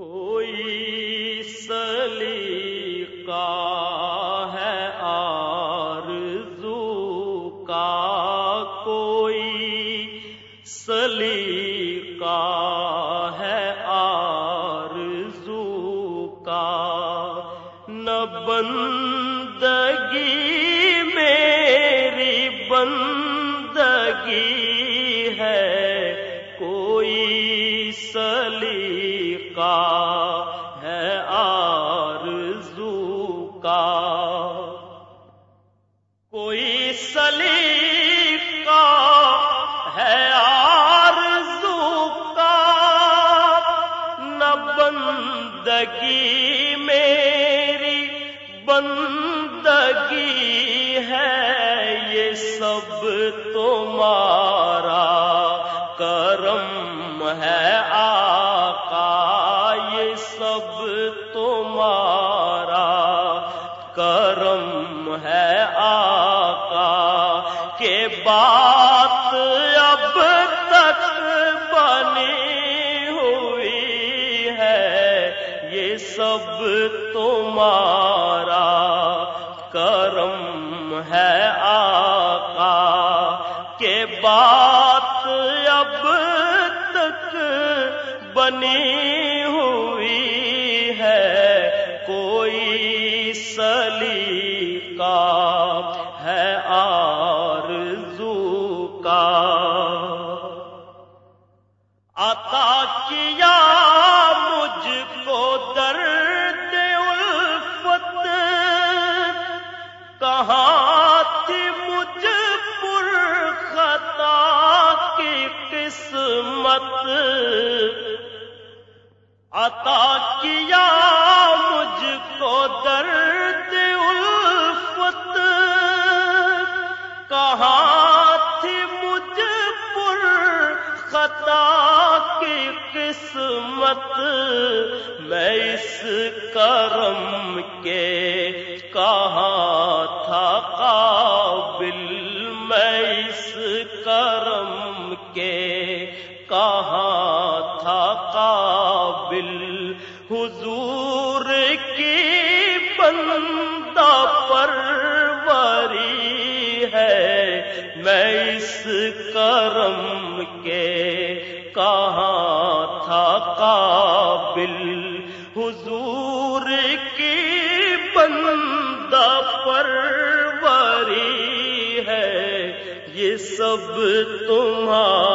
کوئی سلیقہ بنی ہوئی ہے کوئی سلیقہ ہے آرزو کا۔ عطا کیا مجھ کو درد الفت۔ کہاں تھی مجھ پر خطا کی قسمت۔ عطا کیا مجھ کو درد الفت۔ کہاں تھی مجھ پر خطا کی قسمت۔ میں اس کرم کے کہاں تھا قابل۔ میں اس کرم کے کہاں تھا قابل۔ حضور کی بندہ پروری ہے، میں اس کرم کے کہاں تھا قابل۔ حضور کی بندہ پروری ہے، یہ سب تمہارا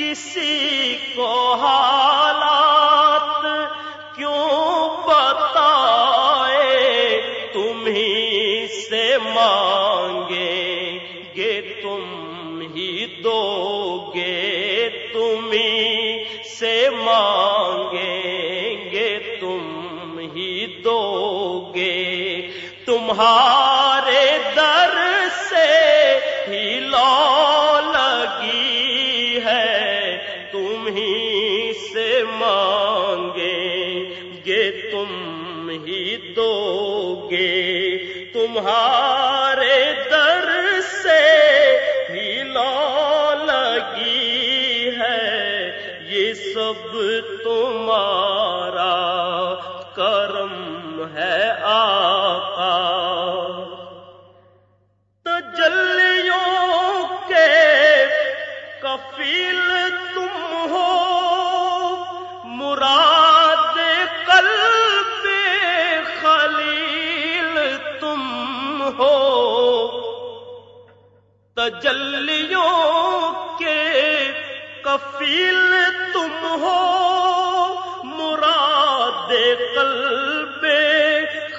کسی کو حالات کیوں بتائے؟ تمہیں سے مانگے گے، تم ہی دو گے تمہیں سے مانگیں گے، تم ہی دو گے تمہارے تم ہی سے مانگیں گے تم ہی دو گے تمہارے در سے ہی لو لگی ہے، یہ سب تمہارا کرم ہے آقا۔ تجلیوں کے کفیل تجلیوں کے کفیل تم ہو، مراد قلب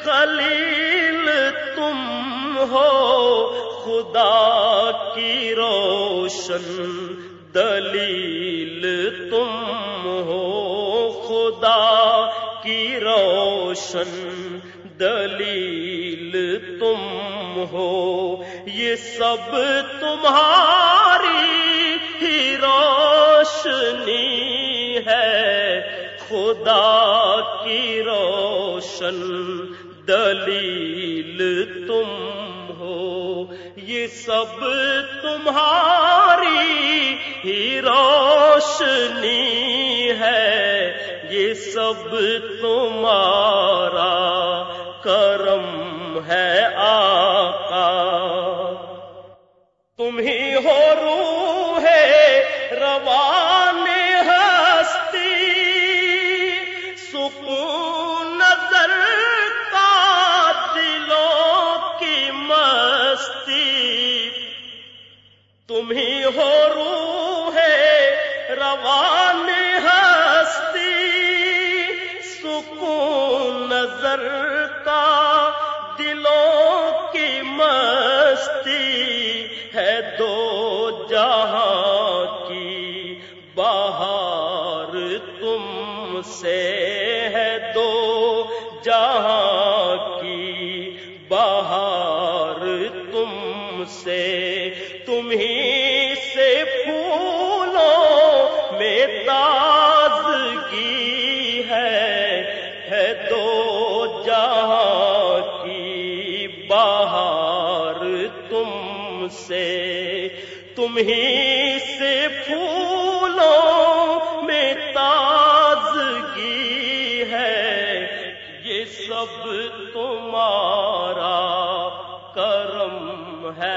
خلیل تم ہو۔ خدا کی روشن دلیل تم ہو۔ خدا کی روشن روشن دلیل تم ہو۔ یہ سب تمہاری ہی روشنی ہے۔ خدا کی روشن دلیل تم ہو۔ یہ سب تمہاری ہی روشنی ہے۔ یہ سب تمہارا کرم ہے۔ آقا تم ہی ہو روح روان ہستی سکون نظر کا دلوں کی مستی تم ہی ہو روح روان تم ہی سے پھولوں میں تازگی ہے ہے دو جہاں کی بہار تم سے۔ تم ہی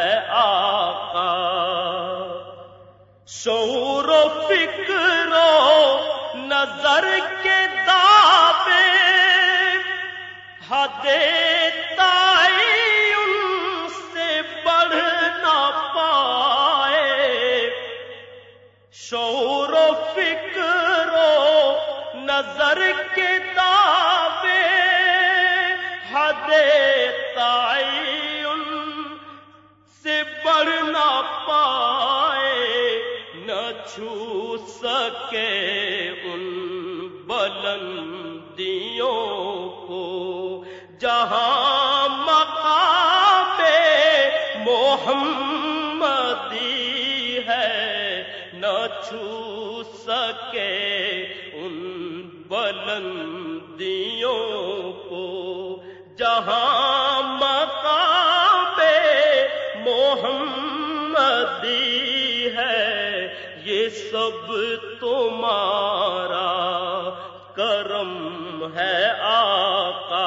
ہے آقا۔ شعور و فکر و نظر کے دعوے۔ حد تعین سے بڑھ نہ پائے۔ شعور و فکر و نظر کے چھو سکے ان بلندیوں کو۔ جہاں مقام محمد سب تمہارا کرم ہے آقا۔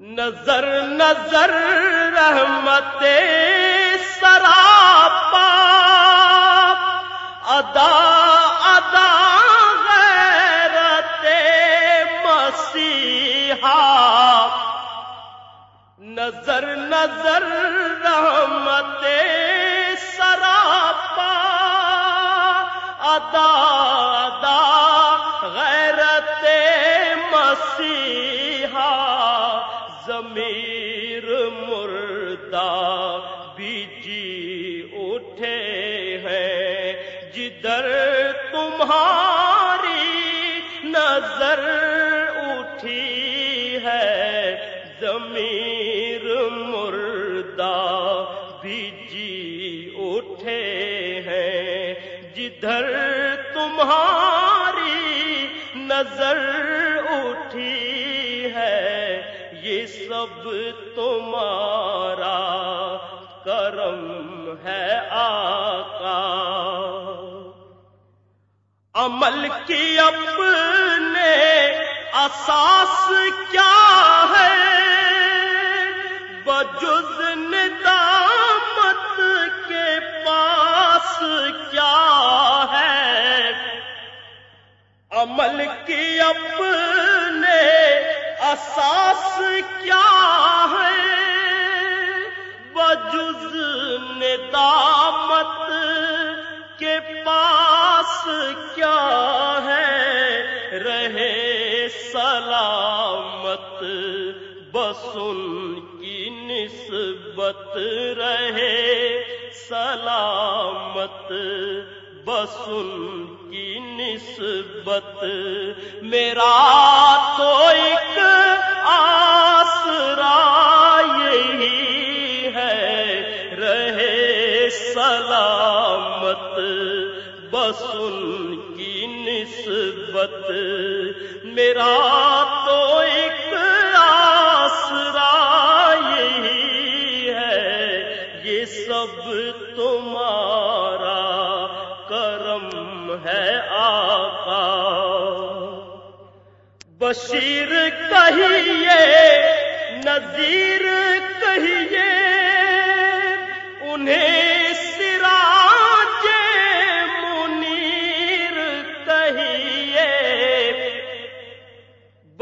نظر نظر رحمت سراپا۔ ادا ادا غیرت مسیحا۔ نظر نظر رحمت سراپا۔ ادا ادا غیرت مسیحا، ضمیر مردہ بیجی اٹھے ہیں جدھر تمہاری نظر اٹھی ہے، ضمیر نظر اٹھی ہے، یہ سب تمہارا کرم ہے آقا۔ عمل کی اپنے اساس کیا ہے؟ کیا ہے؟ رہے سلامت، بس ان کی نسبت رہے سلامت، بس ان کی نسبت۔ میرا تو ایک آسرا وصل کی نسبت، میرا تو ایک آسرا یہی ہے، یہ سب تمہارا کرم ہے آقا۔ بشیر کہیے، نذیر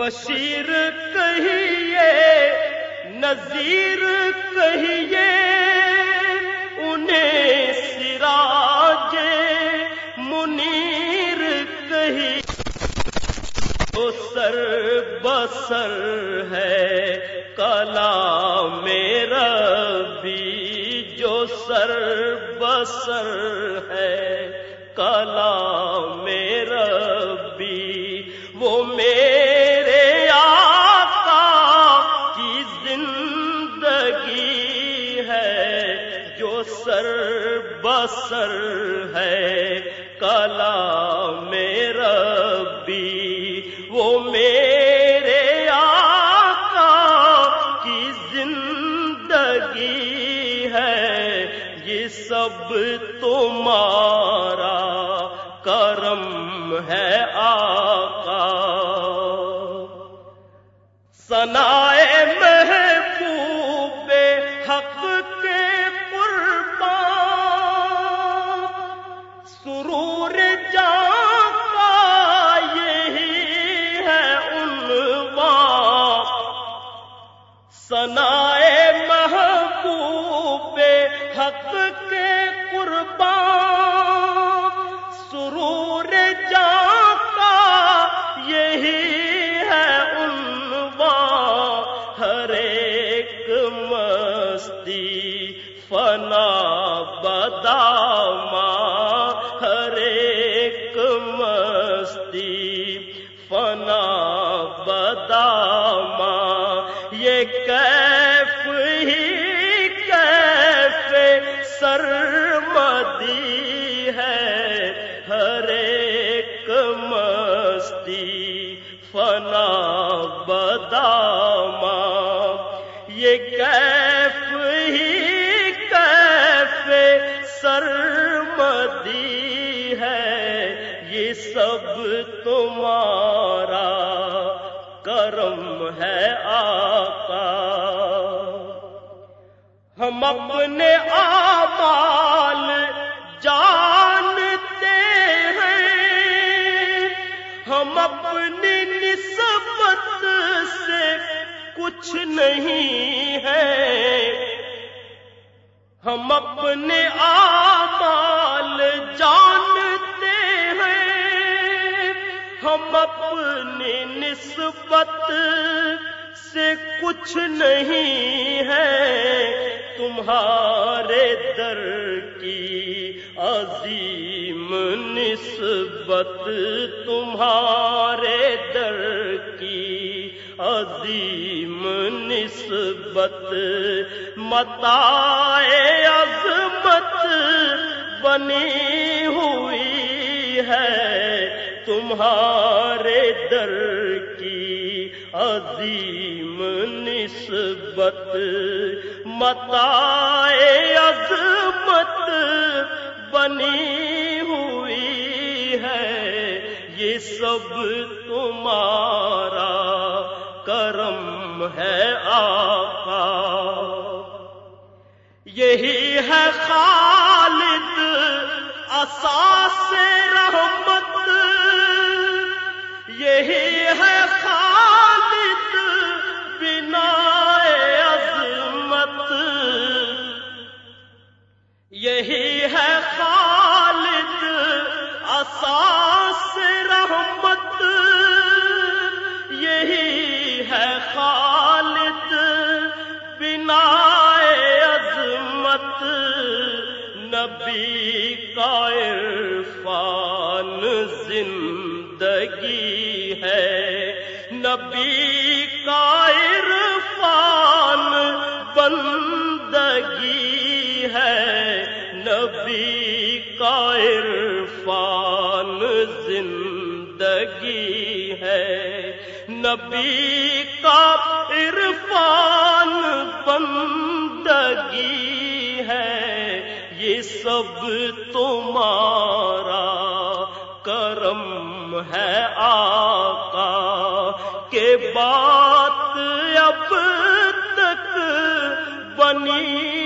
بشیر کہیے، نذیر کہیے، انہیں سراج منیر کہیے۔ تو سر بسر ہے کلا میرا بھی جو سر بسر ہے کلا میرا بھی وہ میرے کلا میرا بھی وہ میرے آقا کی زندگی ہے، یہ سب تمہارا کرم ہے آقا۔ سنائے فنا بداما یہ کیف ہی کیف سرمدی ہے، یہ سب تمہارا کرم ہے آقا۔ ہم اپنے آبال ہم اپنی نسبت سے کچھ نہیں ہے۔ ہم اپنے آمال جانتے ہیں۔ ہم اپنی نسبت سے کچھ نہیں ہے تمہارے در کی عظیم نسبت تمہارے در کی عظیم نسبت متا عظمت بنی ہوئی ہے تمہارے در کی عظیم نسبت متا عظمت بنی ہوئی ہے۔ یہ سب تمہارا کرم ہے آقا۔ یہی ہے خالد اساس رحمت۔ یہی ہے یہی ہے خالد اساس زندگی ہے۔ نبی کا عرفان بندگی ہے۔ یہ سب تمہارا کرم ہے آقا۔ کے بات اب تک بنی